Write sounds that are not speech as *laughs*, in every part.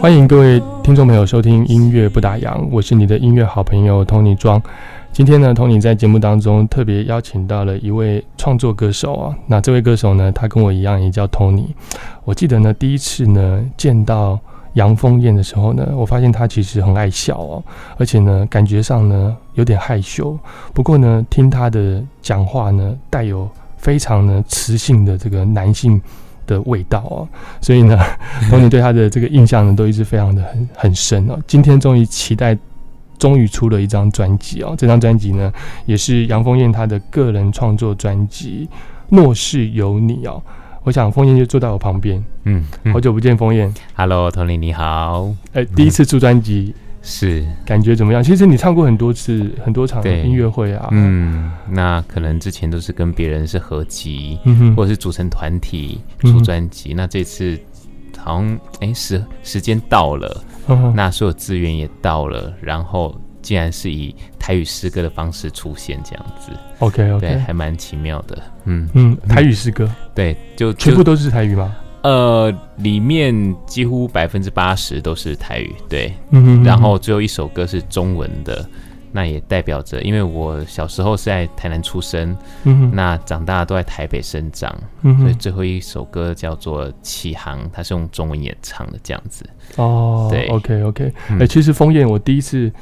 欢迎各位听众朋友收听音乐不打烊，我是你的音乐好朋友 Tony 庄。今天呢，Tony 在节目当中特别邀请到了一位创作歌手啊。那这位歌手呢，他跟我一样也叫 Tony。我记得呢，第一次呢见到杨丰燕的时候呢，我发现他其实很爱笑哦，而且呢，感觉上呢有点害羞。不过呢，听他的讲话呢，带有非常呢磁性的这个男性。的味道哦，所以呢，*laughs* Tony 对他的这个印象呢，都一直非常的很很深哦。今天终于期待，终于出了一张专辑哦。这张专辑呢，也是杨丰燕她的个人创作专辑《若是有你》哦。我想丰燕就坐在我旁边，嗯，好久不见，丰燕。Hello，Tony，你好。哎、第一次出专辑，是，感觉怎么样？其实你唱过很多次，很多场对音乐会啊。嗯，那可能之前都是跟别人是合集，或者是组成团体嗯出专辑。那这次好像哎时时间到了，那所有资源也到了，然后竟然是以台语诗歌的方式出现，这样子，OK OK，还蛮奇妙的。嗯，嗯，台语诗歌对，就就全部都是台语吗？呃，里面几乎百分之八十都是台语，对，嗯哼然后最后一首歌是中文的，那也代表着，因为我小时候是在台南出生，嗯那长大都在台北生长，嗯所以最后一首歌叫做《启航》，它是用中文演唱的，这样子。哦，对，OK OK，哎、嗯其实枫叶我第一次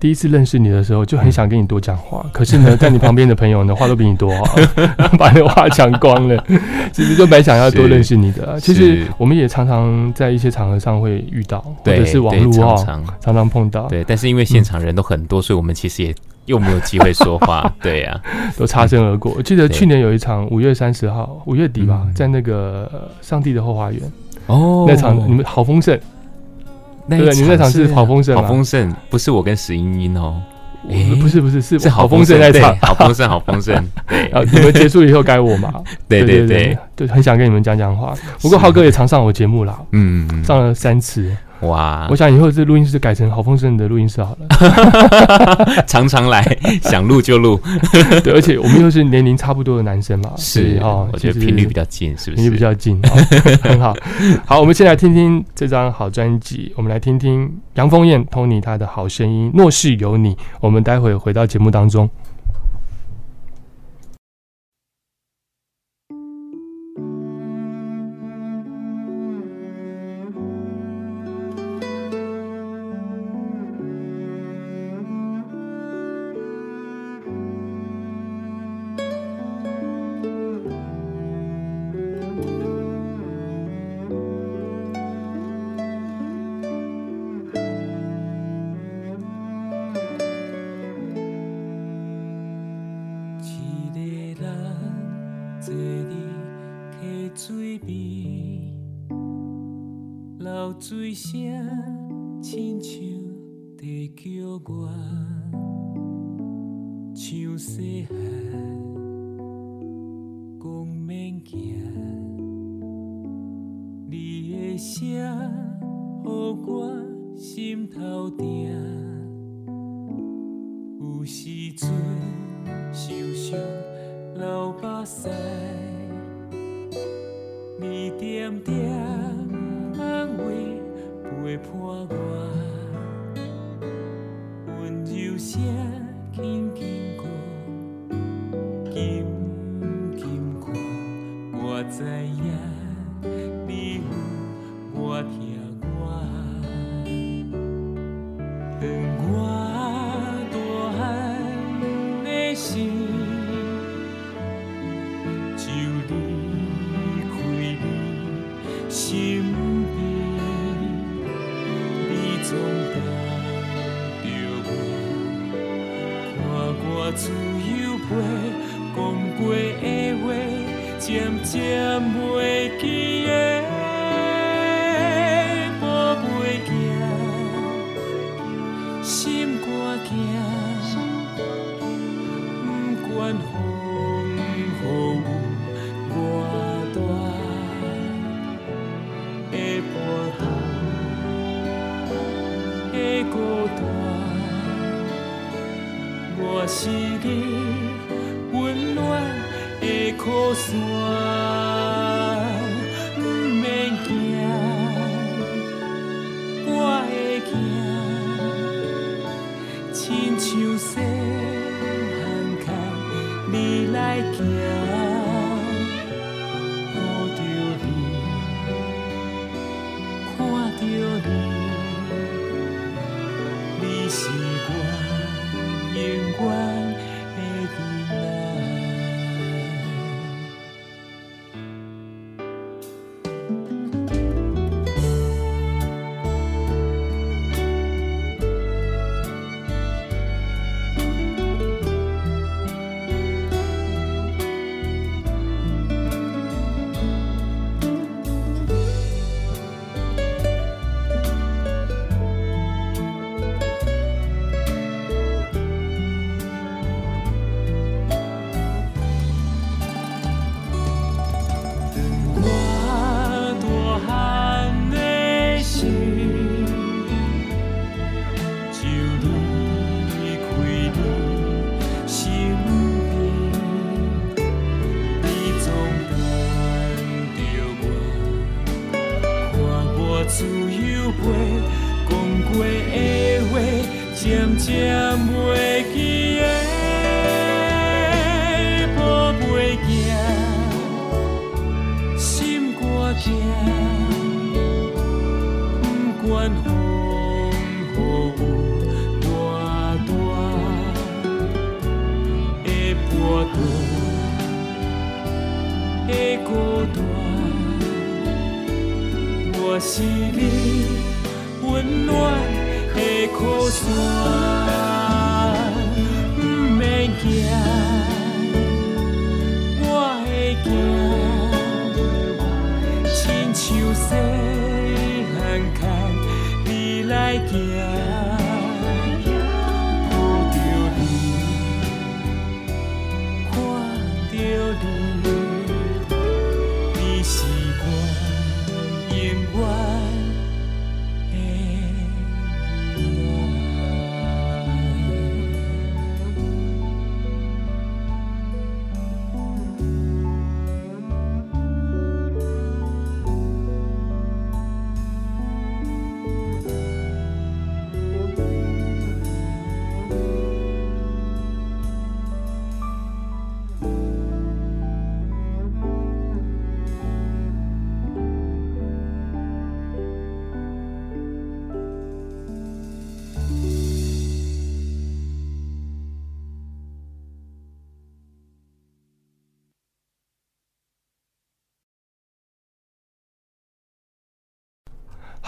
第一次认识你的时候，就很想跟你多讲话。可是呢，*laughs* 在你旁边的朋友呢，话都比你多哈，*laughs* 把你的话讲光了。*laughs* 其实就蛮想要多认识你的。其实我们也常常在一些场合上会遇到，或者是网对络哈，常常碰到，对，但是因为现场人都很多，所以我们其实也又没有机会说话。对呀、都擦身而过。我记得去年有一场五月三十号，五月底吧，嗯在那个呃上帝的后花园哦那场，你们好丰盛，那对你们那场是好丰盛吗好丰盛，不是我跟石英英哦，不是不是是是好丰盛那场。好丰盛，好丰盛。*laughs* 对然后你们结束以后该我嘛？*laughs* 对对对就很想跟你们讲讲话。不过浩哥也常上我节目啦，嗯，嗯上了三次。哇我，想以后这录音室改成好丰盛的录音室好了。*laughs* 常常来，想录就录，*laughs* 对，而且我们又是年龄差不多的男生嘛，是哦，我觉得频率比较近，是不是？频率比较近，哦 *laughs* 很好。好，我们先来听听这张好专辑，我们来听听杨丰燕 Tony 他的好声音《若是有你》。我们待会回到节目当中。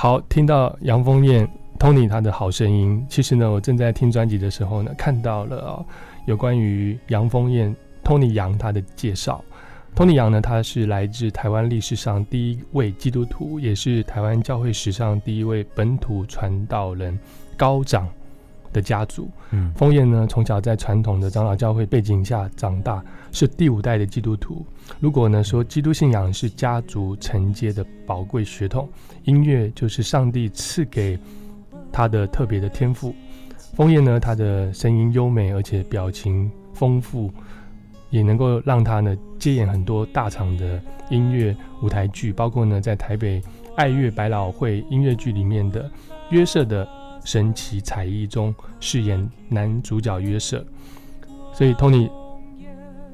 好，听到杨丰燕 Tony 他的好声音。其实呢，我正在听专辑的时候呢，看到了哦，有关于杨丰燕 Tony 杨他的介绍。Tony 杨呢，他是来自台湾历史上第一位基督徒，也是台湾教会史上第一位本土传道人高长的家族。嗯丰燕呢，从小在传统的长老教会背景下长大，是第五代的基督徒。如果呢说基督信仰是家族承接的宝贵血统，音乐就是上帝赐给他的特别的天赋。枫叶呢，他的声音优美，而且表情丰富，也能够让他呢接演很多大场的音乐舞台剧，包括呢在台北爱乐百老汇音乐剧里面的约瑟的神奇才艺中饰演男主角约瑟。所以 Tony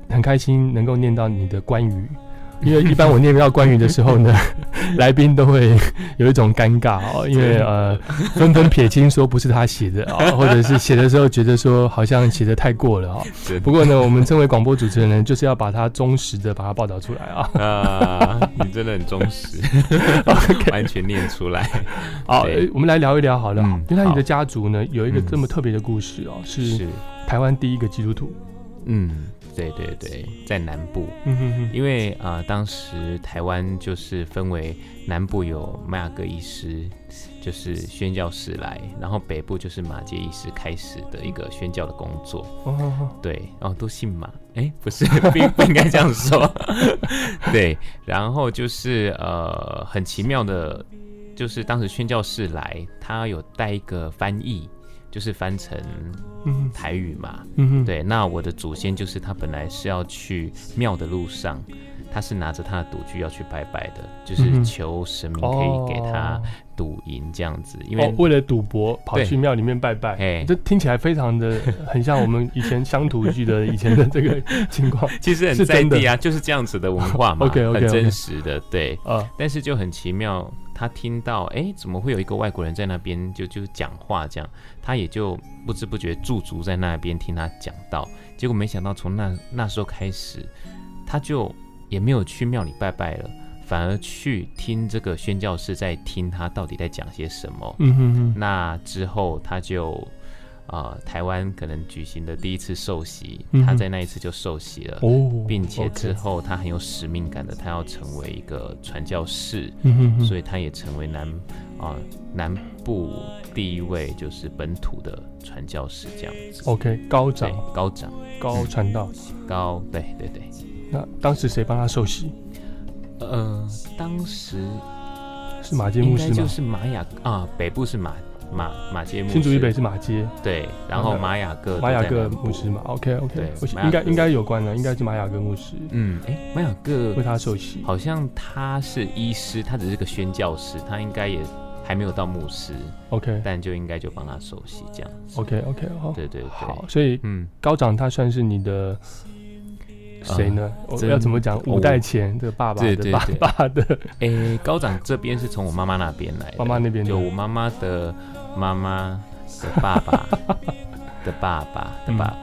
很开心能够念到你的关于，因为 *laughs* 一般我念到关羽的时候呢，*laughs* 来宾都会有一种尴尬哦，因为呃纷纷撇清说不是他写的啊、*laughs* 或者是写的时候觉得说好像写的太过了哦。真不过呢，我们身为广播主持人呢，就是要把它忠实的把它报道出来啊。啊，你真的很忠实完全念出来。好，我们来聊一聊好了。嗯原来你的家族呢有一个嗯这么特别的故事哦，是是，台湾第一个基督徒。嗯，对对对，在南部，嗯哼哼，因为啊、呃当时台湾就是分为南部有麦雅各医师，就是宣教士来，然后北部就是马杰医师开始的一个宣教的工作。哦对，哦，都姓马，哎，不是，并不应该这样说。*laughs* 对，然后就是呃，很奇妙的，就是当时宣教士来，他有带一个翻译，就是翻成台语嘛。对，那我的祖先就是他本来是要去庙的路上，他是拿着他的赌具要去拜拜的，就是求神明可以给他哦赌赢这样子，因为哦，为了赌博跑去庙里面拜拜，哎这听起来非常的很像我们以前乡土剧的以前的这个情况 *laughs* 其实很在地啊，就是这样子的文化嘛 *laughs* OK，OK，OK 很真实的，对。啊。但是就很奇妙，他听到哎、诶怎么会有一个外国人在那边就就讲话这样，他也就不知不觉驻足在那边听他讲到。结果没想到从那那时候开始，他就也没有去庙里拜拜了，反而去听这个宣教士在听他到底在讲些什么。嗯哼哼，那之后他就。呃，台湾可能举行的第一次受洗，嗯他在那一次就受洗了，哦，并且之后他很有使命感的，他要成为一个传教士，嗯哼哼，所以他也成为南啊、南部第一位就是本土的传教士这样子。OK 高对长，高长高传道。高，对对对。那当时谁帮他受洗？呃，当时是马街牧师吗？就是玛雅啊，北部是马马马街牧师，新竹以北是。马街，对，然后那玛雅各玛雅各牧师嘛。OK OK，应该应该有关的，应该是玛雅各牧师嗯，哎，玛雅各为他受洗。好像他是医师，他只是个宣教师，他应该也还没有到牧师，OK。但就应该就帮他受洗这样子。OK OK 好，对对对，好，所以嗯，高长他算是你的谁呢？我真要怎么讲？五代前的爸爸的爸对对对爸的 *laughs* 诶，高长这边是从我妈妈那边来的，妈妈那边的就我妈妈的妈妈的爸爸 *laughs* 的爸爸的爸爸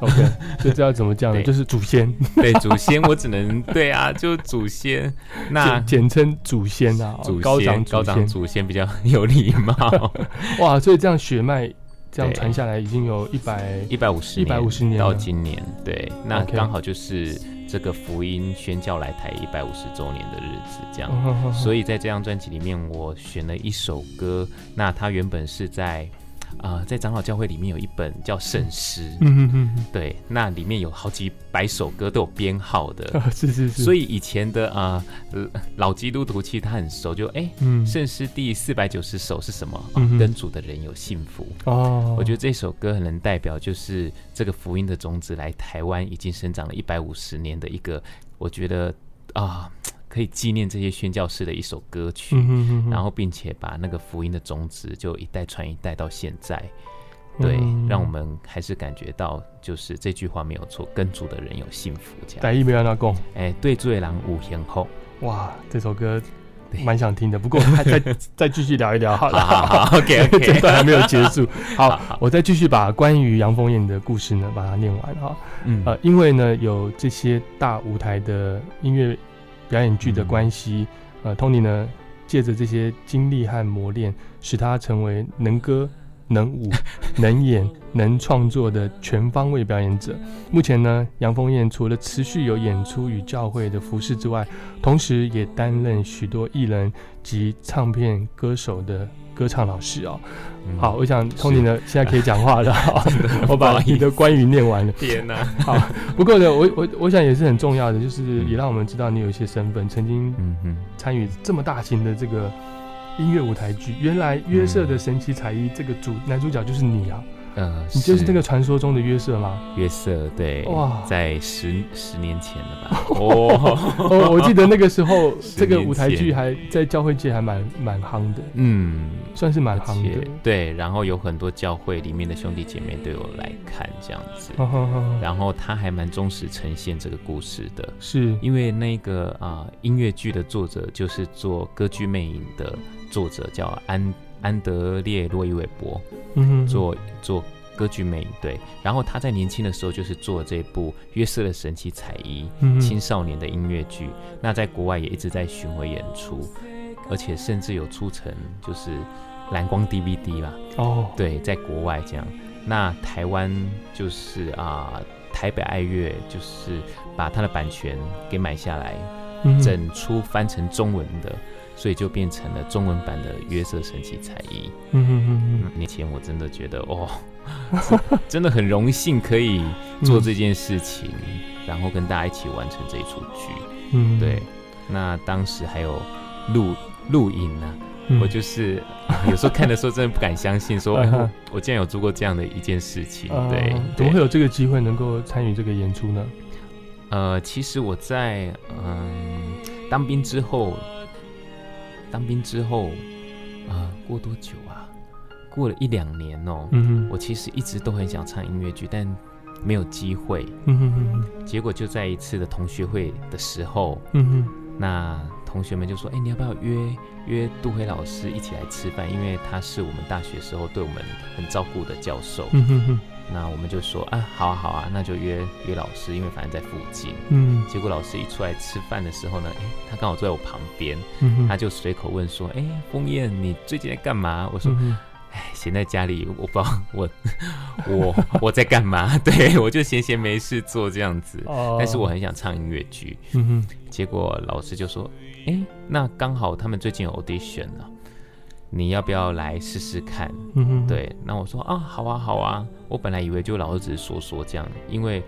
，OK，就知道怎么讲呢？就是祖先，对祖先，我只能 *laughs* 对啊，就祖先。那简简称祖先啊，祖先高长高长。祖先比较有礼貌，哇，所以这样血脉这样传下来，已经有一百一百五十一百五十年到今年，对，那刚好就是这个福音宣教来台一百五十周年的日子，这样。嗯所以在这张专辑里面，我选了一首歌，那它原本是在啊、在长老教会里面有一本叫圣诗，嗯嗯嗯对，那里面有好几百首歌都有编号的，嗯，是是是，所以以前的啊、呃老基督徒其实他很熟，就哎。嗯圣诗第四百九十首是什么？啊嗯跟主的人有幸福。哦，我觉得这首歌很能代表，就是这个福音的种子来台湾已经生长了一百五十年的一个，我觉得啊，可以纪念这些宣教士的一首歌曲。嗯哼哼哼然后，并且把那个福音的种子就一代传一代到现在，对，嗯让我们还是感觉到，就是这句话没有错，跟主的人有幸福，这样。对罪狼无嫌后，哇，这首歌对蛮想听的，不过 *laughs* 还再再继续聊一聊好好了。好好，OK *laughs* 这段还没有结束。好，好我再继续把关于杨凤燕的故事呢，把它念完哈。嗯呃，因为呢有这些大舞台的音乐表演剧的关系，呃，Tony 呢借着这些经历和磨练，使他成为能歌、能舞、*laughs* 能演、能创作的全方位表演者。目前呢，杨凤燕除了持续有演出与教会的服饰之外，同时也担任许多艺人及唱片歌手的歌唱老师哦。嗯好，我想 Tony 呢现在可以讲话了，*laughs* *laughs* 我把你的关于念完了。天哪，*laughs* 好，不过呢，我我我想也是很重要的，就是嗯也让我们知道你有一些身份，曾经参与这么大型的这个音乐舞台剧。原来约瑟的神奇才艺这个主男主角就是你啊，呃，你就是那个传说中的约瑟吗？约瑟，对，哇在十十年前了吧？*laughs* 哦，哦，我记得那个时候 *laughs* 这个舞台剧还在教会界还蛮蛮夯的，嗯，算是蛮夯的。对，然后有很多教会里面的兄弟姐妹都有来看这样子，然后他还蛮忠实呈现这个故事的。是，因为那个啊、音乐剧的作者就是做《歌剧魅影》的作者，叫安安德烈·洛伊韦伯，嗯哼。做做歌剧魅影对。然后他在年轻的时候就是做这部《约瑟的神奇彩衣》嗯青少年的音乐剧，那在国外也一直在巡回演出，而且甚至有出成就是蓝光 DVD 啦，哦，对，在国外这样。那台湾就是啊、台北爱乐就是把它的版权给买下来，嗯整出翻成中文的，所以就变成了中文版的《约瑟神奇才艺》。嗯哼嗯嗯，年前我真的觉得哦，真的很荣幸可以做这件事情，然后跟大家一起完成这一出剧。嗯对，那当时还有录录影呢、嗯我就是、啊 *laughs* 有时候看的时候真的不敢相信说，*laughs* 哎我我竟然有做过这样的一件事情。啊对，怎么会有这个机会能够参与这个演出呢？呃，其实我在嗯当兵之后，当兵之后啊、过多久啊？过了一两年哦。嗯，我其实一直都很想唱音乐剧，但没有机会。嗯哼嗯哼结果就在一次的同学会的时候，嗯哼那同学们就说：“哎、你要不要约约杜辉老师一起来吃饭？因为他是我们大学时候对我们很照顾的教授。嗯哼哼那我们就说：“啊，好啊，好啊，那就约约老师，因为反正在附近。”嗯结果老师一出来吃饭的时候呢，哎、他刚好坐在我旁边，嗯他就随口问说：“哎、枫叶，你最近在干嘛？”我说嗯：“哼哎，闲在家里，我不知道我 *laughs* 我我在干嘛？*laughs* 对我就闲闲没事做这样子。哦但是我很想唱音乐剧，嗯哼结果老师就说：“哎，那刚好他们最近有 audition 啊，你要不要来试试看？”嗯哼对，那我说啊，好啊，好啊。我本来以为就老师只是说说这样，因为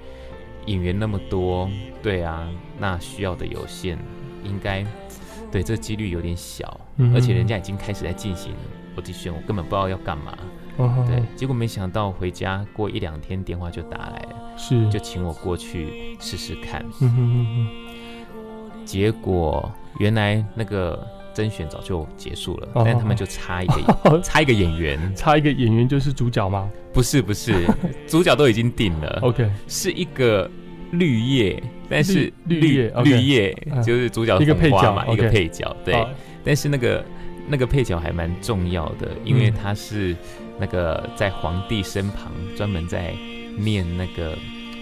演员那么多，对啊，那需要的有限，应该对这几率有点小，嗯而且人家已经开始在进行 audition，我根本不知道要干嘛。哦对，结果没想到回家过一两天电话就打来了，是就请我过去试试看。嗯哼嗯结果原来那个甄选早就结束了，哦但他们就差一个哼，*laughs* 差一个演员，差一个演员就是主角吗？不是不是，*laughs* 主角都已经定了，？OK，是一个绿叶，但是绿绿叶绿叶嗯。就是主角一个配角嘛，一个配角，对。好。但是那个那个配角还蛮重要的，因为嗯他是那个在皇帝身旁专门在念那个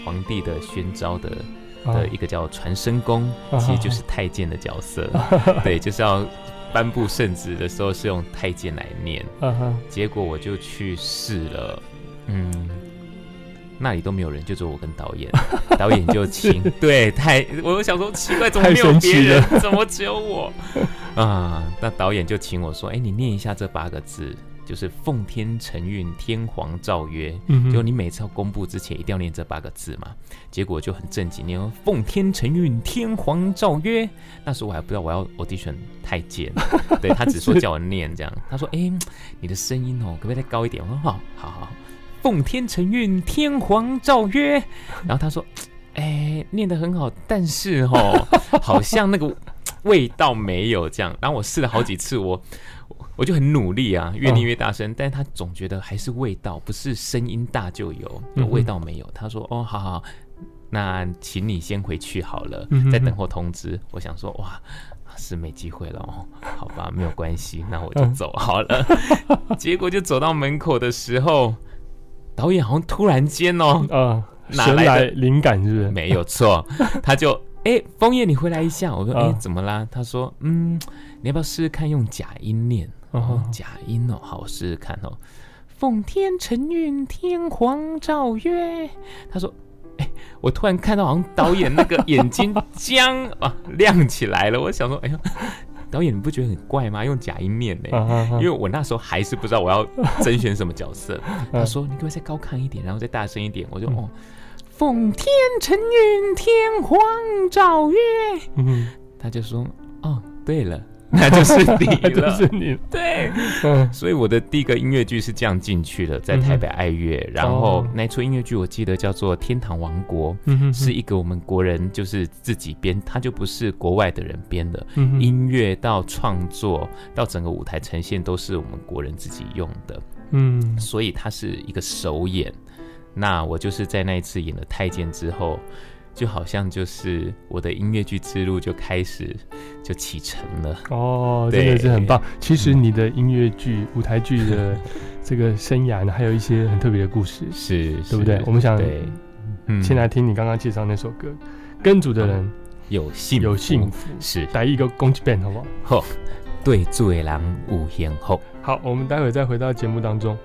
皇帝的宣召的啊的一个叫传声宫，啊其实就是太监的角色，*laughs* 对，就是要颁布圣旨的时候是用太监来念，啊结果我就去试了，嗯。那里都没有人，就只有我跟导演，*laughs* 导演就请，*laughs* 对，太，我就想说奇怪，怎么没有别人，怎么只有我？啊？那导演就请我说，哎、你念一下这八个字，就是奉天承运，天皇诏曰，嗯哼就你每次要公布之前一定要念这八个字嘛。结果就很正经念哦奉天承运，天皇诏曰。那时候我还不知道我要 audition 太监，*laughs* 对他只说叫我念这样。他说：“哎、你的声音哦，可不可以再高一点？”我说：“好，好好。”奉天承运，天皇诏曰。然后他说：“哎、念得很好，但是哦，好像那个味道没有这样。”然后我试了好几次，我我就很努力啊，越念越大声，但是他总觉得还是味道，不是声音大就有，嗯哼味道没有。他说：“哦，好好，那请你先回去好了嗯，再等候通知。”我想说，哇。是没机会了哦，好吧，没有关系，*laughs* 那我就嗯走好了。*laughs* 结果就走到门口的时候，导演好像突然间哦，啊，神哪来的灵感是不是？没有错，*laughs* 他就哎，枫叶你回来一下。我说哎、啊怎么啦？他说嗯，你要不要试试看用假音念？啊哦，假音哦，好，我试试看哦。奉天承运，天皇诏曰。他说。哎，我突然看到好像导演那个眼睛将 *laughs* 啊亮起来了，我想说，哎呀，导演你不觉得很怪吗？用假音念呢？因为我那时候还是不知道我要甄选什么角色。*laughs* 他嗯说：“你可不可以再高亢一点，然后再大声一点？”我就哦，奉天承运，天皇诏曰。嗯，他就说：“哦，对了，*laughs* 那就是你就了。*laughs* 是你，对，嗯所以我的第一个音乐剧是这样进去的，在台北爱乐。然后哦那出音乐剧我记得叫做《天堂王国》，嗯哼是一个我们国人就是自己编，他就不是国外的人编的。嗯音乐到创作到整个舞台呈现都是我们国人自己用的，嗯所以它是一个首演。那我就是在那一次演了太监之后，就好像就是我的音乐剧之路就开始就启程了。哦，真的是很棒。其实嗯你的音乐剧、舞台剧的这个生涯呢，还有一些很特别的故事，是，对不对？我们想，嗯先来听你刚刚介绍那首歌，跟组的人有幸有幸福福，是来一个攻击 band 好不好？好，对住的人有幸福。好，我们待会再回到节目当中。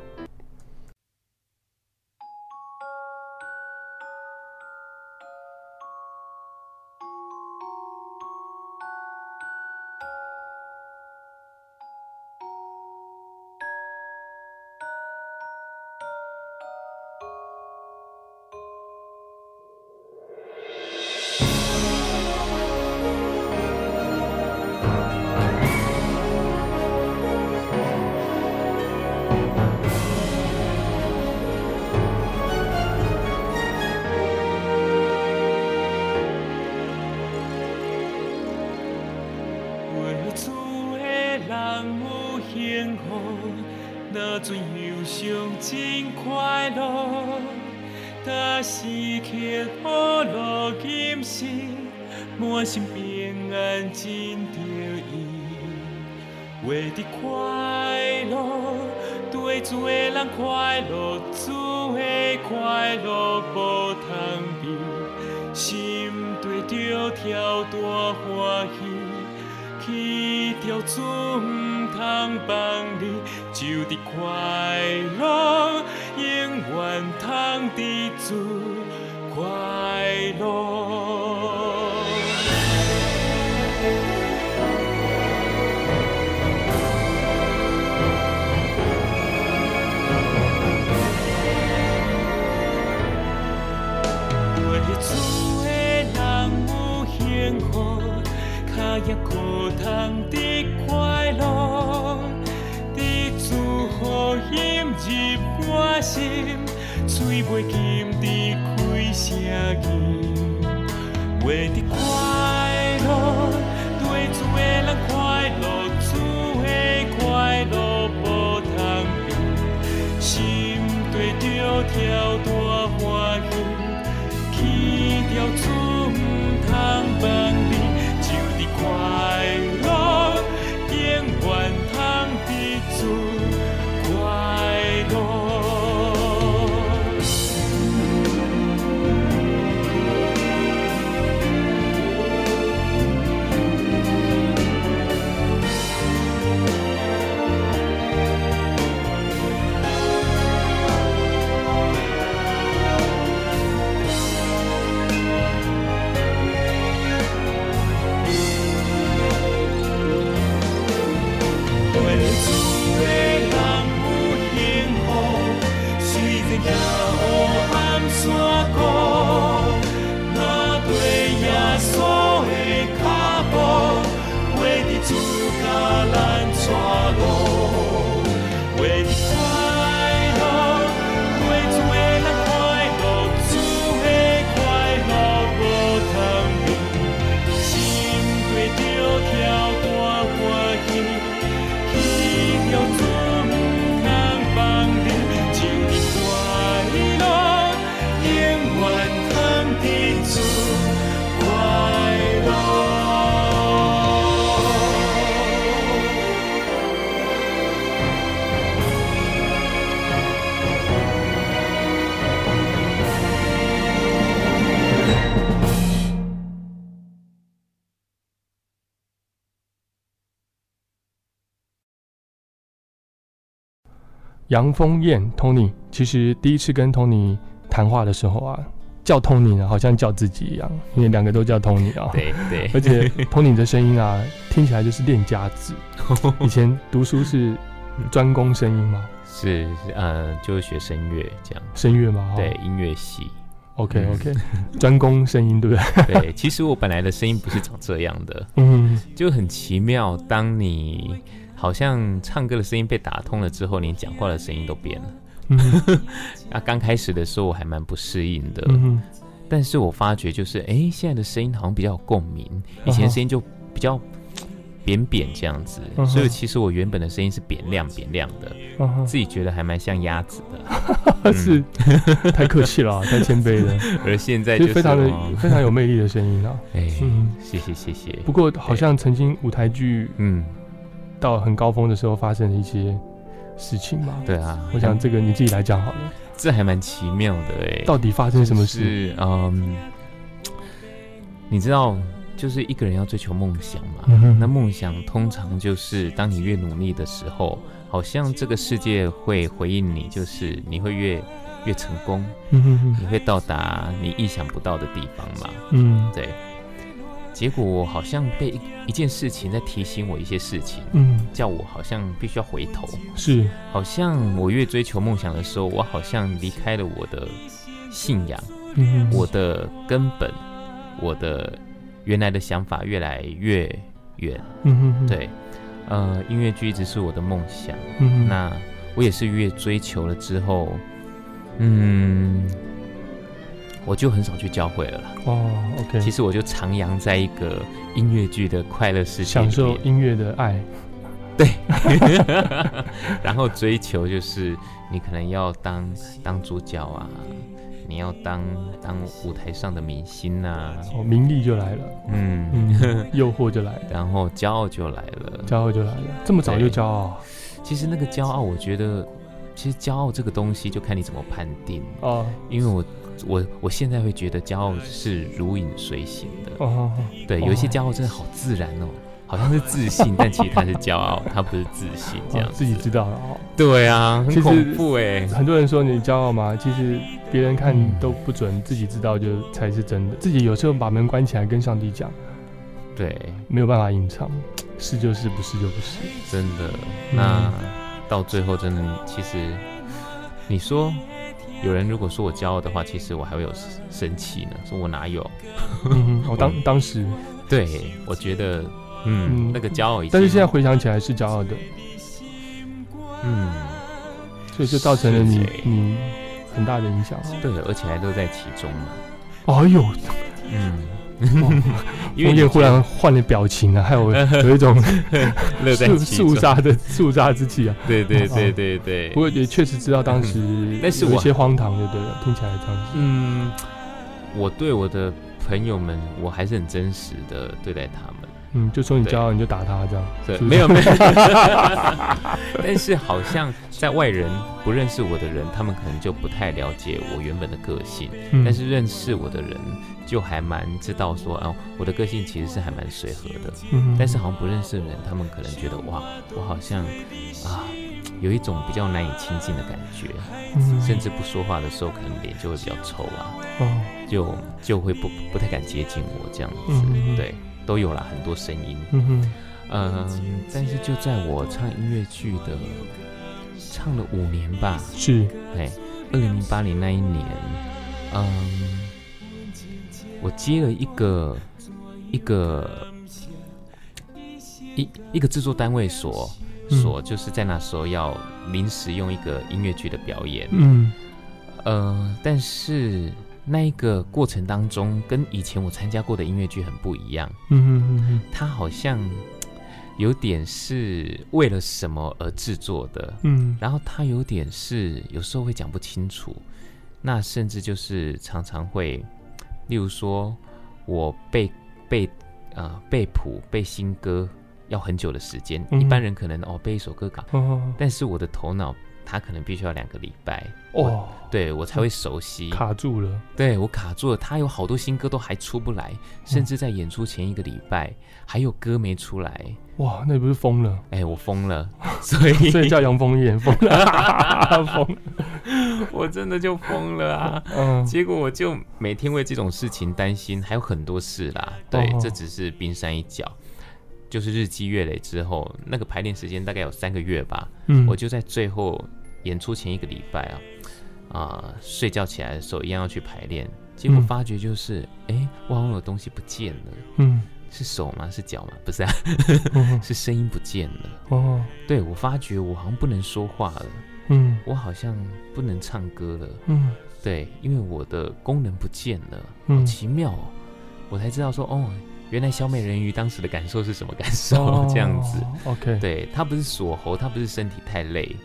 杨丰燕 Tony，其实第一次跟 Tony 谈话的时候啊，叫 Tony 呢，好像叫自己一样，因为两个都叫 Tony 啊。对对，*laughs* 而且 Tony 的声音啊，听起来就是练家子。*laughs* 以前读书是专攻声音吗？是呃，就是学声乐这样，声乐吗？哦对，音乐系。，OK OK，*laughs* 专攻声音，对不对？对，其实我本来的声音不是长这样的，嗯，就很奇妙。当你好像唱歌的声音被打通了之后，连讲话的声音都变了。嗯 *laughs* 啊，刚开始的时候我还蛮不适应的，嗯但是我发觉就是，哎、现在的声音好像比较有共鸣，以前声音就比较扁扁这样子，嗯所以其实我原本的声音是扁亮扁亮的，嗯自己觉得还蛮像鸭子的，*laughs* 哼，是太客气了啊，*laughs* 太谦卑了，而现在就是非常的哦。非常有魅力的声音啊。哎、嗯，谢谢谢谢，不过好像曾经舞台剧嗯，到很高峰的时候发生的一些事情嘛。对啊，我想这个你自己来讲好了，这还蛮奇妙的哎、到底发生什么事？是嗯，你知道，就是一个人要追求梦想嘛。嗯那梦想通常就是当你越努力的时候，好像这个世界会回应你，就是你会越越成功，嗯哼哼你会到达你意想不到的地方嘛。嗯对。结果我好像被一一件事情在提醒我一些事情，嗯，叫我好像必须要回头。是，好像我越追求梦想的时候，我好像离开了我的信仰。嗯我的根本，我的原来的想法越来越远。嗯哼哼，对，呃，音乐剧一直是我的梦想。那我也是越追求了之后，嗯，我就很少去教会了啦。哦，OK，其实我就徜徉在一个音乐剧的快乐世界享，受音乐的爱，对。*laughs* 然后追求就是你可能要当当主角啊，你要当当舞台上的明星啊，哦，名利就来了，嗯，嗯，*laughs* 诱惑就来了，然后骄傲就来了。骄傲就来了，这么早就对。骄傲？其实那个骄傲，我觉得，其实骄傲这个东西就看你怎么判定。哦因为我我我现在会觉得骄傲是如影随形的。哦，对，有一些骄傲真的好自然哦，好像是自信，但其实他是骄傲，*laughs* 他不是自信这样。哦自己知道了哦。对啊，其实很恐怖哎。很多人说你骄傲吗？其实别人看嗯都不准，自己知道就才是真的。自己有时候把门关起来，跟上帝讲，对，没有办法隐藏，是就是，不是就不是。真的。嗯那到最后，真的，其实你说有人如果说我骄傲的话，其实我还会有生气呢，说我哪有？嗯，我当 *laughs* 当时，对，我觉得，嗯，嗯那个骄傲但是现在回想起来是骄傲的，嗯，所以就造成了你你很大的影响。对，而且还乐在其中嘛。哎呦，嗯，哦因为枫叶忽然换了表情啊，还有 *laughs* 有一种肃肃，杀的肃杀之气啊。对对对哦对对。不过也确实知道当时但是我有一些荒唐，就对了，听起来这样子。嗯，我对我的朋友们，我还是很真实的对待他们。嗯，就说你骄傲，你就打他这样。对，没有没有，*laughs* 但是好像在外人不认识我的人，他们可能就不太了解我原本的个性，嗯。但是认识我的人就还蛮知道说，哦，我的个性其实是还蛮随和的。嗯但是好像不认识的人，他们可能觉得哇，我好像啊，有一种比较难以亲近的感觉，嗯甚至不说话的时候，可能脸就会比较臭啊，哦，就就会不不太敢接近我这样子，嗯对，都有了很多声音。嗯哼，嗯，但是就在我唱音乐剧的唱了五年吧，是，哎，二零零八年那一年，嗯，我接了一个一个一一个制作单位所嗯。所就是在那时候要临时用一个音乐剧的表演，嗯。呃，但是那一个过程当中跟以前我参加过的音乐剧很不一样。嗯嗯嗯它好像有点是为了什么而制作的，嗯。然后它有点是有时候会讲不清楚，那甚至就是常常会，例如说我背背呃背谱背新歌要很久的时间，嗯。一般人可能哦背一首歌稿，哦，但是我的头脑它可能必须要两个礼拜，哦，对我才会熟悉。卡住了，对我卡住了，他有好多新歌都还出不来，甚至在演出前一个礼拜还有歌没出来，哇，那你不是疯了？哎，我疯了，*laughs* 所以所以叫杨凤燕疯了，*laughs* 疯，我真的就疯了啊！嗯，结果我就每天为这种事情担心，还有很多事啦。对，哦这只是冰山一角。就是日积月累之后，那个排练时间大概有三个月吧，嗯，我就在最后演出前一个礼拜啊，啊、睡觉起来的时候一样要去排练，结果嗯。发觉就是，哎、我好像有东西不见了，嗯，是手吗？是脚吗？不是啊，嗯 *laughs* 是声音不见了。哦，对我发觉我好像不能说话了，嗯。我好像不能唱歌了。嗯。对，因为我的功能不见了，好嗯奇妙哦！我才知道说，哦，原来小美人鱼当时的感受是什么感受，哦。*laughs* 这样子。，OK，，对，她不是锁喉，她不是身体太累，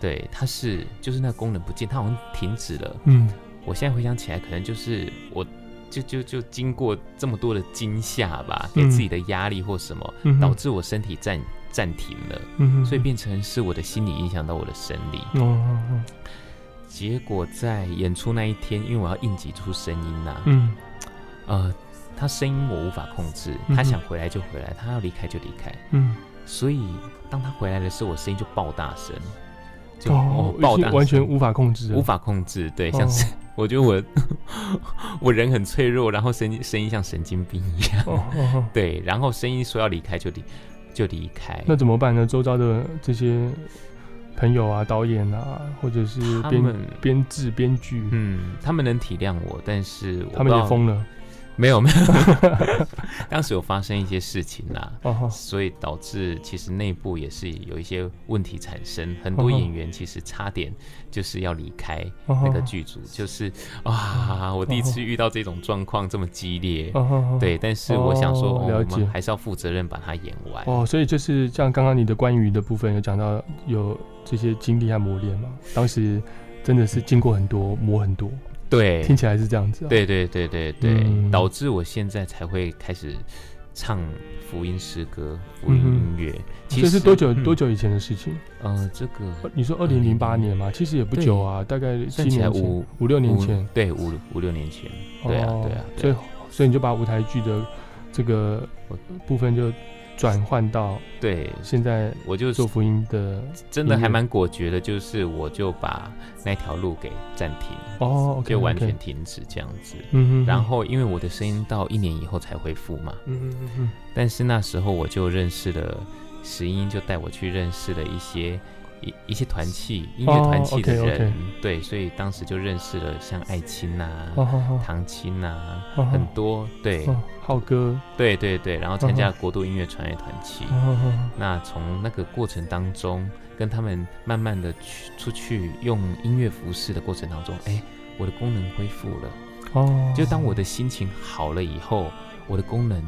对，它是就是那功能不见，它好像停止了。嗯。我现在回想起来，可能就是我就就就经过这么多的惊吓吧，给自己的压力或什么，嗯导致我身体暂暂停了，嗯，所以变成是我的心理影响到我的生理。哦哦结果在演出那一天，因为我要应急出声音呐、嗯。呃，他声音我无法控制，嗯他想回来就回来，他要离开就离开，嗯，所以当他回来的时候，我声音就爆大声，就、哦，爆大声，已经完全无法控制，无法控制，对，哦。像是、我觉得我 *laughs* 我人很脆弱，然后声音声音像神经病一样，*laughs* 对，然后声音说要离开就离就离开，那怎么办呢？周遭的这些朋友啊、导演啊，或者是编他们编制、编剧，嗯，他们能体谅我，但是我他们也疯了，没有没有，*laughs* 当时有发生一些事情啦，所以导致其实内部也是有一些问题产生，很多哦演员其实差点就是要离开那个剧组，就是啊，我第一次遇到这种状况这么激烈，对，但是我想说，哦我哦了解。们还是要负责任把它演完。哦，所以就是像刚刚你的关于的部分有讲到有这些经历和磨练嘛，当时真的是经过很多磨很多，对，听起来是这样子、啊，，对对对对对，嗯。导致我现在才会开始唱福音诗歌、福音音乐。其实这是多久、嗯。多久以前的事情？呃，这个呃你说二零零八年嘛，其实也不久啊，大概七年前五、五六年前，对，五五六年前，对啊哦对啊。所以所以你就把舞台剧的这个部分就转换到对，现在我就做福音的真的还蛮果决的，就是我就把那条路给暂停，哦就完全停止这样子。嗯哼，然后因为我的声音到一年以后才恢复嘛，嗯嗯嗯嗯但是那时候我就认识了石英，就带我去认识了一些一一些团契音乐团契的人，对，所以当时就认识了像爱青呐、唐青呐、很多，对、哦，浩哥，对对对，然后参加国度音乐传乐团契。那从那个过程当中，跟他们慢慢的去出去用音乐服饰的过程当中，哎，我的功能恢复了。哦，就当我的心情好了以后，我的功能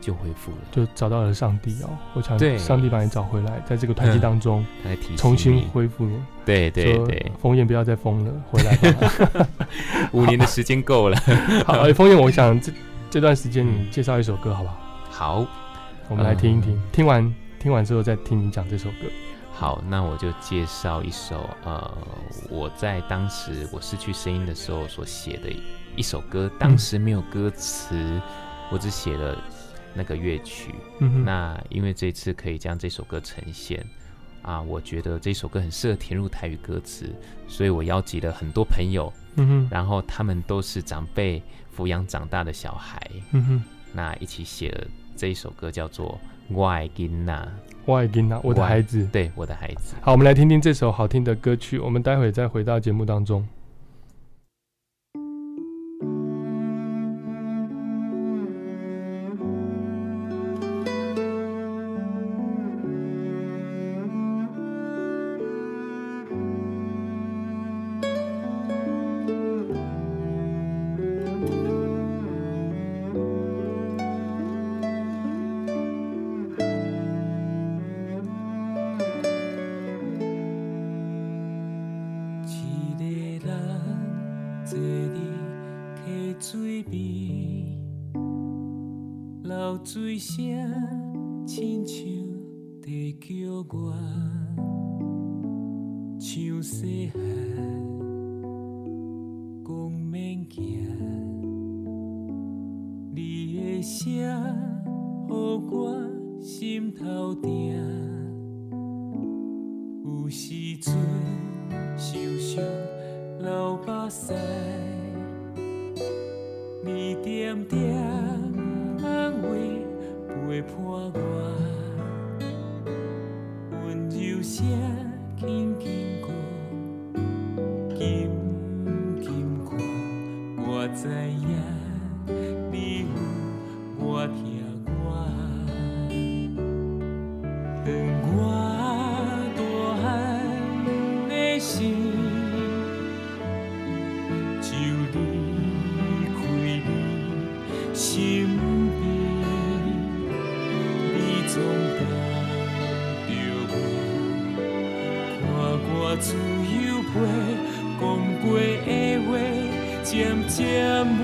就恢复了。就找到了上帝哦，我想对上帝把你找回来，在这个团契嗯当中他提重新恢复，对对对，枫叶不要再封了，回来吧。*laughs* 五年的时间够了。*laughs* 好，哎，枫叶，我想 *laughs* 这这段时间你嗯介绍一首歌好不好？好，我们来听一听，嗯听完听完之后再听你讲这首歌。好，那我就介绍一首呃，我在当时我失去声音的时候所写的一首歌，当时没有歌词，我只写了那个乐曲。嗯哼，那因为这次可以将这首歌呈现啊，我觉得这首歌很适合填入台语歌词，所以我邀集了很多朋友，嗯哼，然后他们都是长辈抚养长大的小孩，嗯哼，那一起写了这一首歌，叫做《我爱金娜》，我爱金娜，我的孩子。对，我的孩子。好，我们来听听这首好听的歌曲，我们待会再回到节目当中。心边，你总等着我，看我自由飞，讲过的话，渐渐袂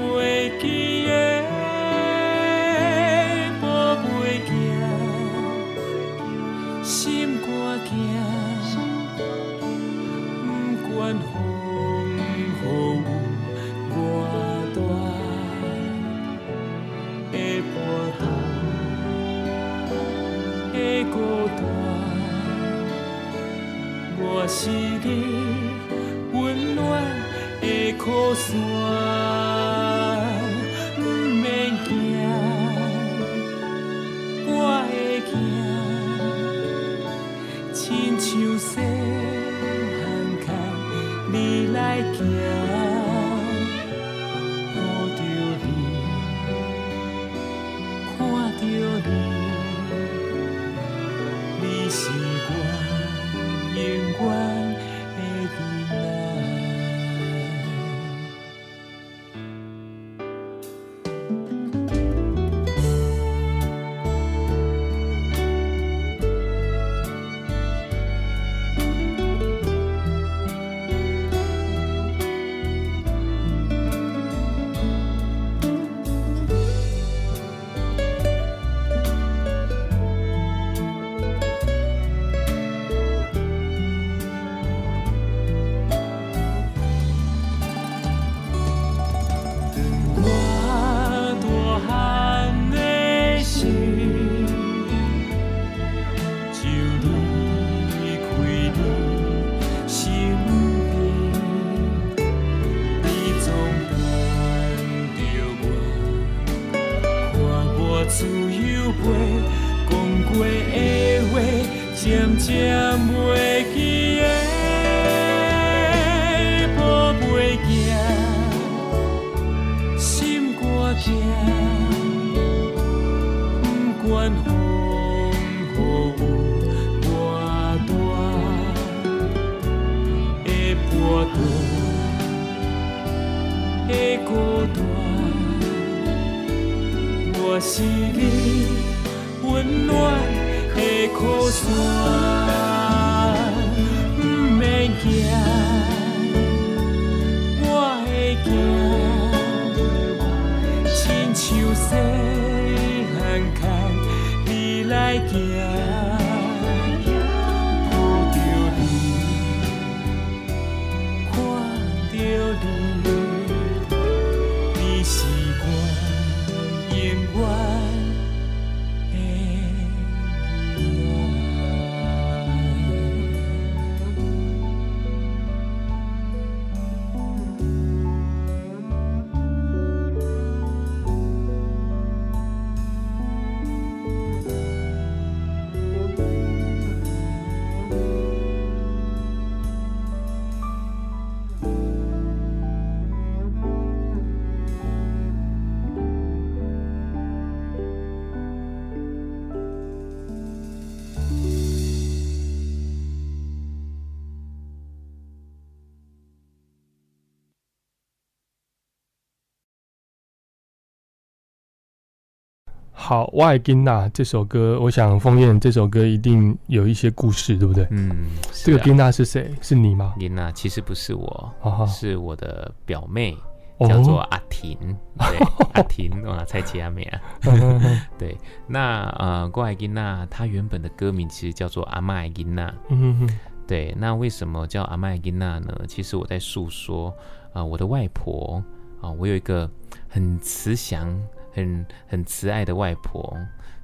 好，《我爱金娜》这首歌，我想封燕这首歌一定有一些故事，对不对？嗯，这个金娜是谁？是你吗？琳娜其实不是我，啊是我的表妹，哦叫做阿婷。对，*laughs* 阿婷哇，蔡奇阿美啊。嗯对，那呃，郭爱金娜她原本的歌名其实叫做阿妈爱金娜。嗯哼对，那为什么叫阿麦金娜呢？其实我在诉说啊、我的外婆啊、我有一个很慈祥、很很慈爱的外婆，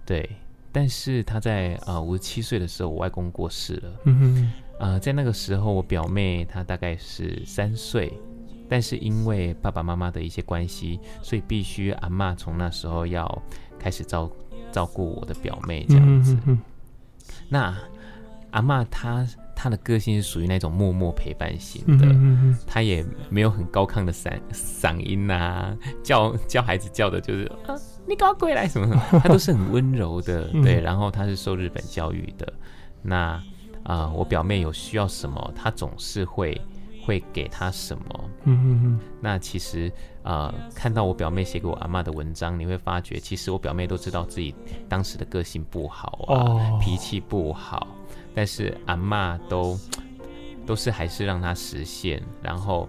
对。但是她在啊五十七岁的时候，我外公过世了。嗯哼呃，在那个时候，我表妹她大概是三岁，但是因为爸爸妈妈的一些关系，所以必须阿妈从那时候要开始照照顾我的表妹这样子。嗯哼那阿妈她她的个性是属于那种默默陪伴型嗯的，哼她也没有很高亢的嗓嗓音呐、叫叫孩子叫的就是啊，你给我过来什么什么，他都是很温柔的，*laughs* 嗯。对。然后他是受日本教育的，那啊、我表妹有需要什么，他总是会会给她什么。嗯嗯那其实呃，看到我表妹写给我阿妈的文章，你会发觉，其实我表妹都知道自己当时的个性不好啊，哦。脾气不好，但是阿妈都 *tsk* 都是还是让他实现，然后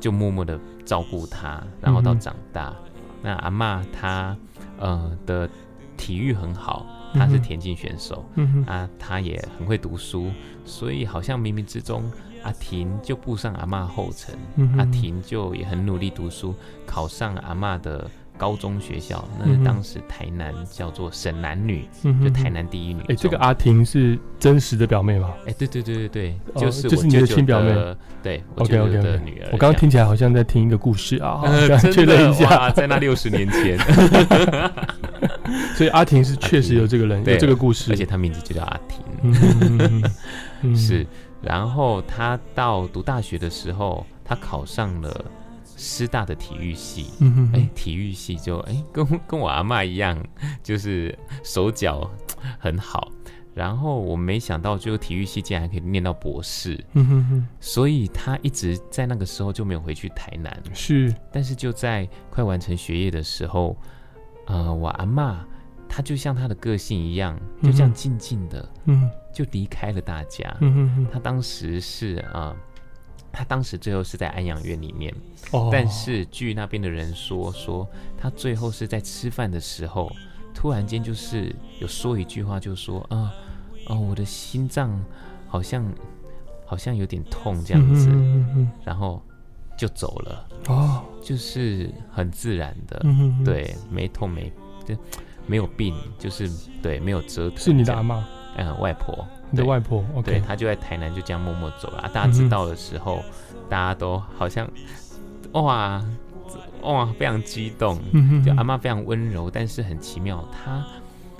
就默默的照顾他，然后到长大。那阿妈她呃的体育很好，她是田径选手，啊，她也很会读书，所以好像冥冥之中，阿婷就步上阿妈后尘。嗯阿婷就也很努力读书，考上阿妈的高中学校，那是当时台南叫做省男女，嗯就台南第一女中。哎，这个阿婷是真实的表妹吗哎，对对对对对，哦就是就是你的亲表妹的，对我？OK 舅舅 OK 的 OK，女儿。我刚刚听起来好像在听一个故事啊，*laughs* 确认一，下。在那六十年前，*laughs* 所以阿婷是确实有这个人，对有这个故事，而且她名字就叫阿婷。*laughs* 是，然后她到读大学的时候，她考上了师大的体育系。哎，体育系就哎，跟跟我阿妈一样，就是手脚很好。然后我没想到，就体育系竟然还可以念到博士，嗯哼哼，所以他一直在那个时候就没有回去台南。是但是就在快完成学业的时候，呃，我阿妈她就像她的个性一样，就这样静静的嗯就离开了大家。嗯哼哼，他当时是啊、呃他当时最后是在安养院里面，哦，但是据那边的人说，说他最后是在吃饭的时候，突然间就是有说一句话，就说啊哦我的心脏好像好像有点痛这样子，然后就走了，哦，就是很自然的，对，没痛没就没有病，就是对没有折腾，是你的阿妈，嗯外婆，你的对外婆对他就在台南就这样默默走了、啊。大家知道的时候，大家都好像哇哇非常激动，就阿妈非常温柔，但是很奇妙，她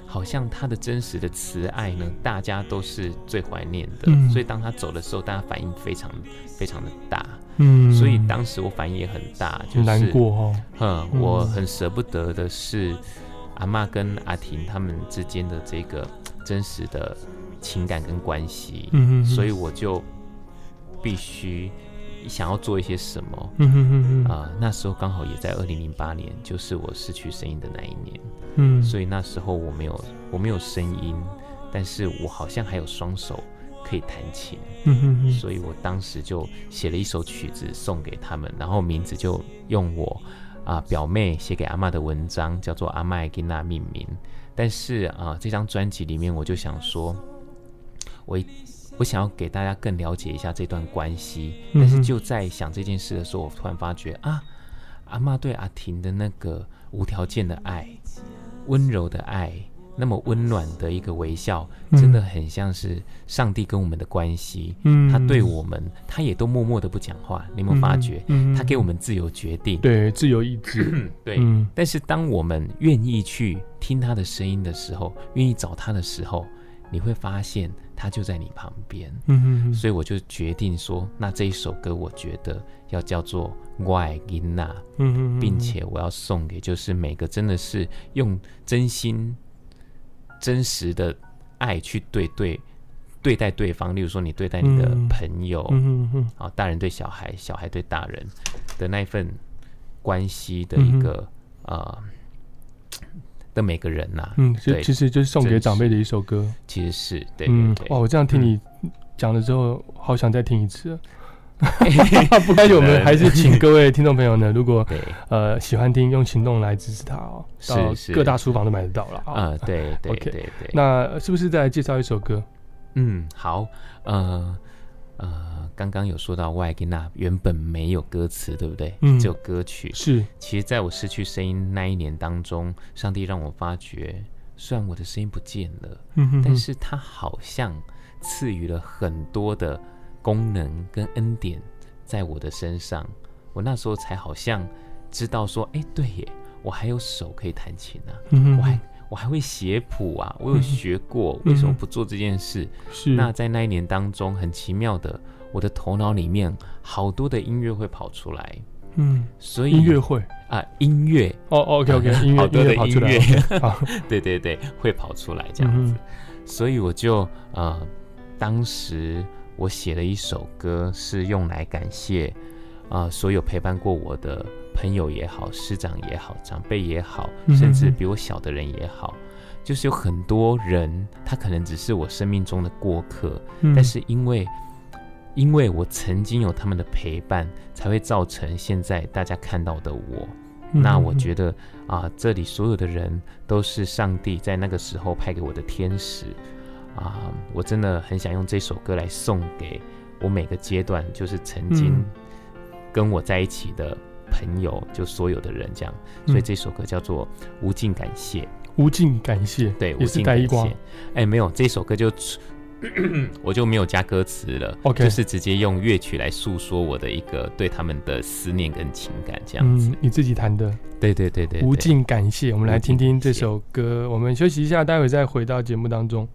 好像她的真实的慈爱呢，大家都是最怀念的。嗯所以当她走的时候，大家反应非常非常的大。嗯，所以当时我反应也很大，就是难过嗯我很舍不得的是阿妈跟阿婷他们之间的这个真实的情感跟关系，嗯哼哼所以我就必须想要做一些什么。嗯哼哼哼，啊、那时候刚好也在二零零八年，就是我失去声音的那一年，嗯，所以那时候我没有我没有声音，但是我好像还有双手可以弹琴，嗯哼哼，所以我当时就写了一首曲子送给他们，然后名字就用我啊、表妹写给阿妈的文章叫做《阿麦给娜》命名。但是啊、这张专辑里面我就想说，我我想要给大家更了解一下这段关系，嗯但是就在想这件事的时候，我突然发觉啊，阿妈对阿婷的那个无条件的爱、温柔的爱。那么温暖的一个微笑，嗯真的很像是上帝跟我们的关系。嗯，他对我们，他也都默默的不讲话。你有没有发觉？他给我们自由决定。对自由意志，*clears throat* 对嗯但是当我们愿意去听他的声音的时候，愿意找他的时候，你会发现他就在你旁边。嗯哼哼，所以我就决定说，那这一首歌，我觉得要叫做《我爱琳娜》，嗯哼哼，并且我要送给就是每个真的是用真心、真实的爱去对对对待对方。例如说，你对待你的嗯朋友，啊，大人对小孩，小孩对大人的那一份关系的一个、呃的每个人呐、嗯，其对其实就是送给长辈的一首歌，其实是对嗯哇，我这样听你讲了之后，好想再听一次了。*laughs* 不该我们还是请各位听众朋友呢，如果呃喜欢听，用行动来支持他哦，是各大书房都买得到了啊。啊、对对对对，那是不是再来介绍一首歌？嗯，好，呃呃，刚刚有说到《外给那》原本没有歌词，对不对？嗯只有歌曲。是，其实，在我失去声音那一年当中，上帝让我发觉，虽然我的声音不见了，嗯哼哼但是他好像赐予了很多的功能跟恩典在我的身上。我那时候才好像知道说，哎，对耶，我还有手可以弹琴啊，我还我还会写谱啊，我有嗯学过，嗯为什么不做这件事？是那在那一年当中，很奇妙的，我的头脑里面好多的音乐会跑出来，嗯，所以音乐会？啊，音乐。哦，OK OK，音乐好多的音乐 *laughs* 对对对，会跑出来这样子。嗯所以我就呃，当时我写了一首歌，是用来感谢啊、呃所有陪伴过我的朋友也好，师长也好，长辈也好，嗯甚至比我小的人也好，就是有很多人，他可能只是我生命中的过客，嗯。但是因为因为我曾经有他们的陪伴，才会造成现在大家看到的我。嗯那我觉得啊、这里所有的人都是上帝在那个时候派给我的天使啊、我真的很想用这首歌来送给我每个阶段，就是曾经嗯跟我在一起的朋友，就所有的人这样。嗯所以这首歌叫做《无尽感谢》，无尽感谢，对，也无尽感谢。哎，没有，这首歌就 *clears throat* 我就没有加歌词了 OK 就是直接用乐曲来诉说我的一个对他们的思念跟情感，这样子。嗯，你自己弹的对对对对，对无尽感谢，我们来听听这首歌。我们休息一下，待会再回到节目当中。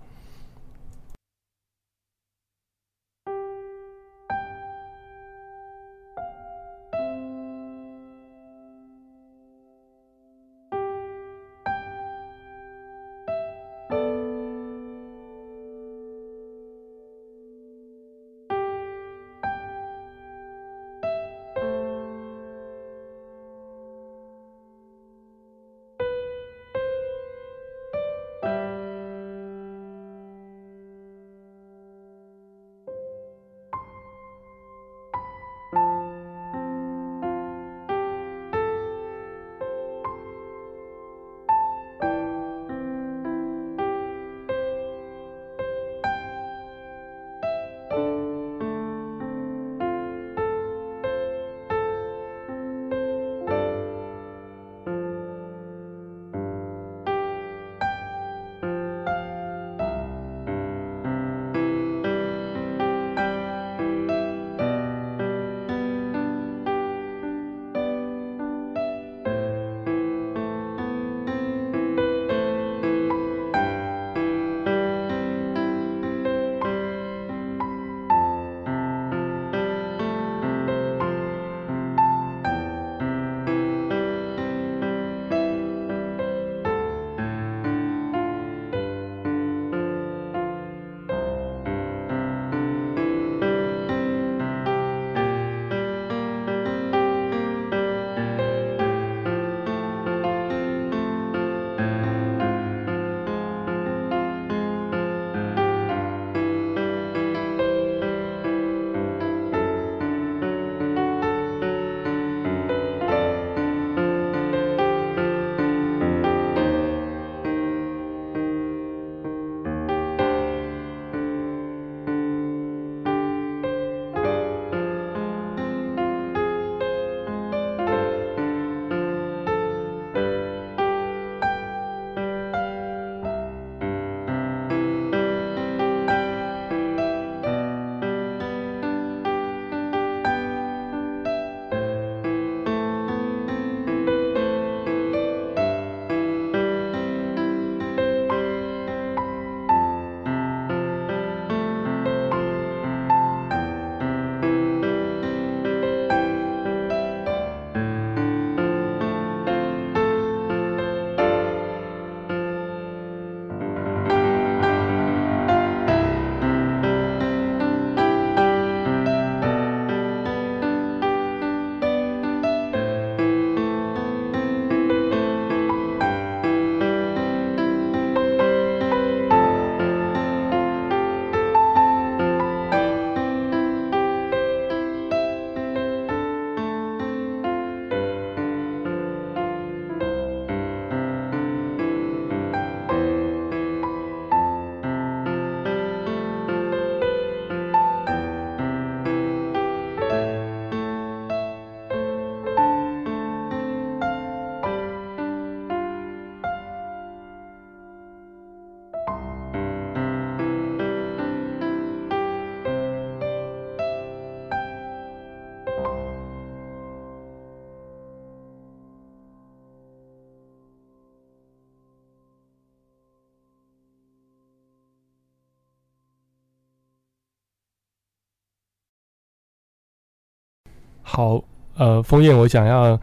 好，呃，枫叶，我想要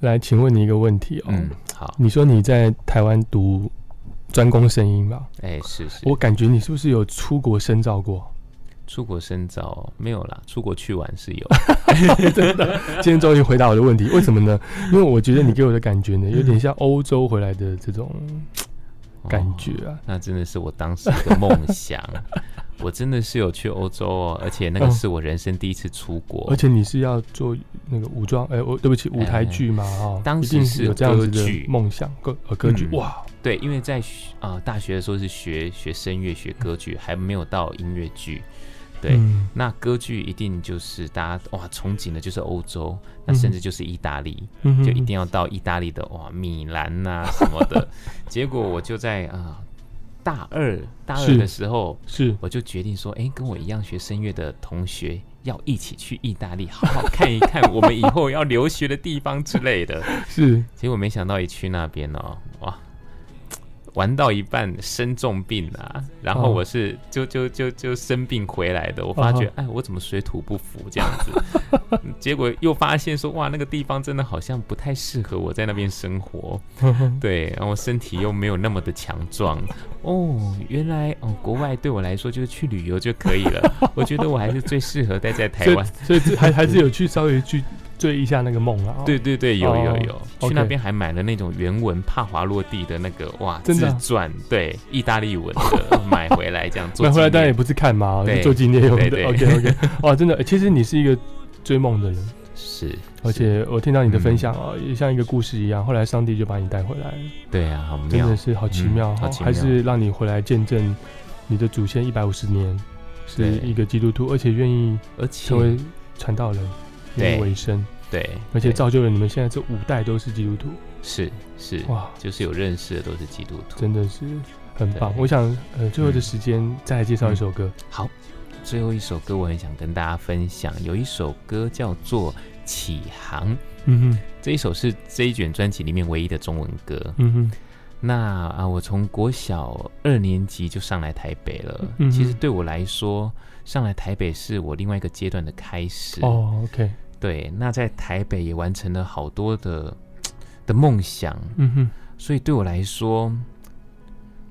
来请问你一个问题哦。嗯，好，你说你在台湾读专攻声音吧？哎，是是，我感觉你是不是有出国深造过？出国深造没有啦，出国去玩是有。*laughs* 真的，今天终于回答我的问题，为什么呢？因为我觉得你给我的感觉呢，有点像欧洲回来的这种感觉啊。哦那真的是我当时的梦想，我真的是有去欧洲哦，而且那个嗯。是我人生第一次出国，而且你是要做那个武装，哎、我对不起，舞台剧嘛，哦，当时是有这样子的歌剧。梦想，歌呃歌剧，嗯。哇，对，因为在学啊、大学的时候是学学声乐、学歌剧，还没有到音乐剧。对，嗯。那歌剧一定就是大家哇憧憬的就是欧洲，那甚至就是意大利，嗯。就一定要到意大利的哇米兰呐、什么的。*laughs* 结果我就在啊、大二大二的时候，是。我就决定说，哎，跟我一样学声乐的同学要一起去意大利，好好？看一看我们以后要留学的地方之类的。*laughs* 是，结果没想到一去那边哦，哇，玩到一半生重病啊，然后哦我是就就就就生病回来的。我发觉哦，哎，我怎么水土不服这样子？*laughs* 结果又发现说，哇，那个地方真的好像不太适合我在那边生活。*laughs* 对，然后身体又没有那么的强壮。哦，原来哦，国外对我来说就是去旅游就可以了。我觉得我还是最适合待在台湾。所以还还是有去稍微去追一下那个梦啊、哦，对对对，有有哦有去那边还买了那种原文帕华洛蒂的那个哇真的？啊自传，对，意大利文的买回来这样做买。*laughs* 回来当然也不是看嘛，做纪念用的。对对。OK OK，哇，真的，欸其实你是一个追梦的人，是，而且我听到你的分嗯。享哦，也像一个故事一样，后来上帝就把你带回来了，对啊，真的，是好奇嗯妙哦，好奇妙。还是让你回来见证你的祖先一百五十年是一个基督徒，而且愿意而且成为传道人，为生，对，而且造就了你们现在这五代都是基督徒，是是哇，就是有认识的都是基督徒。真的是很棒。我想，呃，最后的嗯。时间再来介绍一首歌，好，最后一首歌我很想跟大家分享，有一首歌叫做《启航》，嗯哼，这一首是这一卷专辑里面唯一的中文歌。嗯哼，那啊，我从国小二年级就上来台北了。嗯其实对我来说，上来台北是我另外一个阶段的开始。哦，OK，对，那在台北也完成了好多的的梦想，嗯哼，所以对我来说，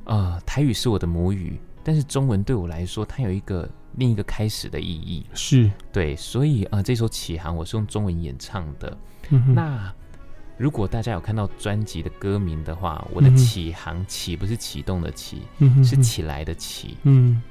呃，台语是我的母语，但是中文对我来说，它有一个另一个开始的意义。是，对，所以呃，这首《启航》我是用中文演唱的。嗯，那如果大家有看到专辑的歌名的话，我的启航启不是启动的启，嗯是起来的起。嗯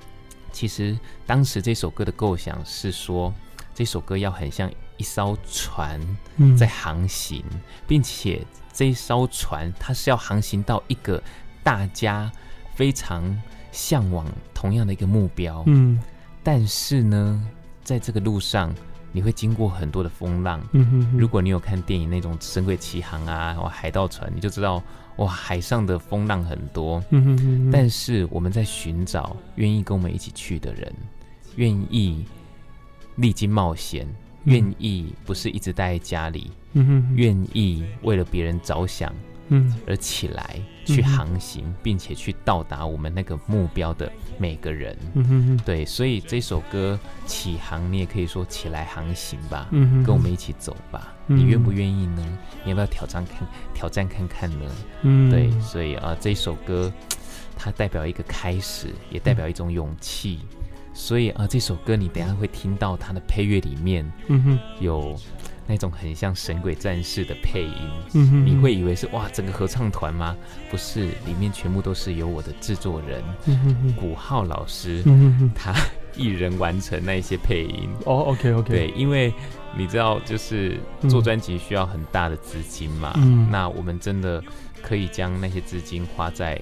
其实当时这首歌的构想是说，这首歌要很像一艘船嗯，在航行，并且这一艘船它是要航行到一个大家非常向往同样的一个目标。嗯。但是呢，在这个路上你会经过很多的风浪，嗯哼哼，如果你有看电影那种《神鬼奇航》啊，或，海盗船，你就知道哇，海上的风浪很多。嗯哼哼哼，但是我们在寻找愿意跟我们一起去的人，愿意历经冒险，嗯愿意不是一直待在家里，愿意为了别人着想嗯而起来去航行，并且去到达我们那个目标的每个人。对，所以这首歌起航，你也可以说起来航行吧。跟我们一起走吧，嗯你愿不愿意呢？你要不要挑战看挑战看看呢？嗯，对，所以啊、呃这首歌它代表一个开始，也代表一种勇气。所以啊、呃这首歌你等下会听到它的配乐里面嗯哼，有那种很像神鬼战士的配音，嗯哼，你会以为是哇整个合唱团吗？不是，里面全部都是由我的制作人古浩老师，嗯哼哼，他一人完成那一些配音。哦，OK OK，对，，因为你知道，就是嗯做专辑需要很大的资金嘛。嗯那我们真的可以将那些资金花在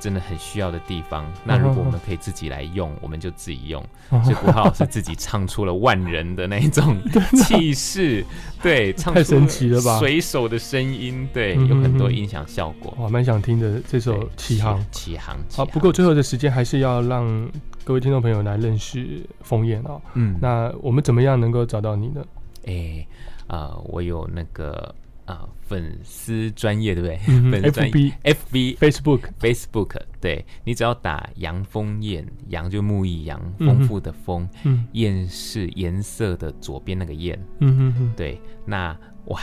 真的很需要的地方。那如果我们可以自己来用，我们就自己用。哦所以古浩老师自己唱出了万人的那种 *laughs* 气势，对，唱太出神奇了吧水手的声音，对，嗯有很多音响效果。哇，蛮想听的这首对《起航》。起航，好，不过最后的时间还是要让各位听众朋友来认识枫叶哦。嗯，那我们怎么样能够找到你呢？诶，呃，我有那个啊、粉丝专业，对不对？嗯 *laughs* 粉丝专业。FB FB Facebook，Facebook，对。你只要打杨枫燕，杨就木易杨，丰富的丰，嗯燕是颜色的左边那个燕，嗯哼哼，对，那哇。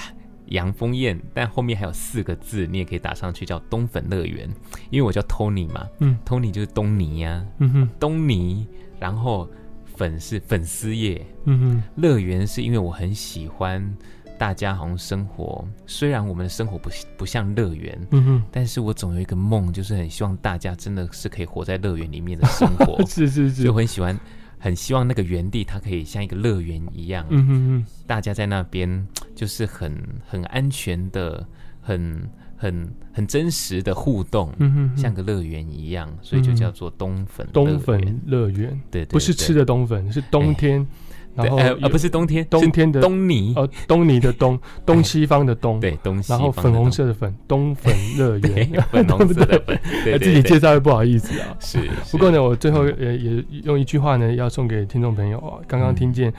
杨枫燕，但后面还有四个字，你也可以打上去，叫东粉乐园，因为我叫 Tony 嘛嗯，Tony 就是东尼呀、嗯哼。东尼，然后粉是粉丝业，嗯哼。乐园是因为我很喜欢大家好像生活，虽然我们的生活不不像乐园，嗯哼，但是我总有一个梦，就是很希望大家真的是可以活在乐园里面的生活。*laughs* 是是是。就，很喜欢，很希望那个园地它可以像一个乐园一样，嗯哼哼，大家在那边就是很很安全的，很很很真实的互动，嗯哼哼，像个乐园一样，所以就叫做冬粉乐园。冬粉乐园，对对不是吃的冬粉，是冬天，然后对呃呃有不是冬天，冬天的是东尼，哦，*laughs* 东尼的东，东西方的东，对东西然后粉红色的粉，东粉乐对园，*laughs* 粉红色的粉，自己介绍又不好意思啊。是，不过呢，我最后呃也用一句话呢，要送给听众朋友。啊。刚刚听见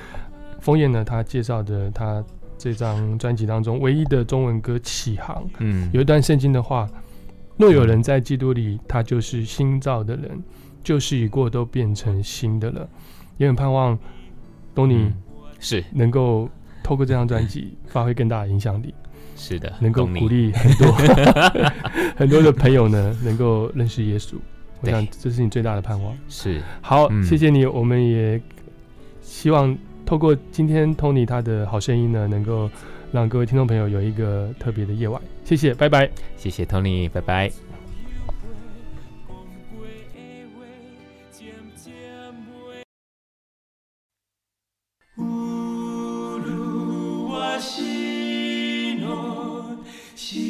枫叶呢，他介绍的他这张专辑当中唯一的中文歌《起航》，嗯。有一段圣经的话：若有人在基督里，他就是新造的人，旧事已过，都变成新的了。也很盼望东尼嗯是能够透过这张专辑发挥更大的影响力，*laughs* 是的，能够鼓励很多 *laughs* 很多的朋友呢，能够认识耶稣。我想这是你最大的盼望。是好，嗯谢谢你。我们也希望透过今天 Tony 他的好声音呢，能够让各位听众朋友有一个特别的夜晚。谢谢，拜拜。谢谢 Tony，拜拜。私の幸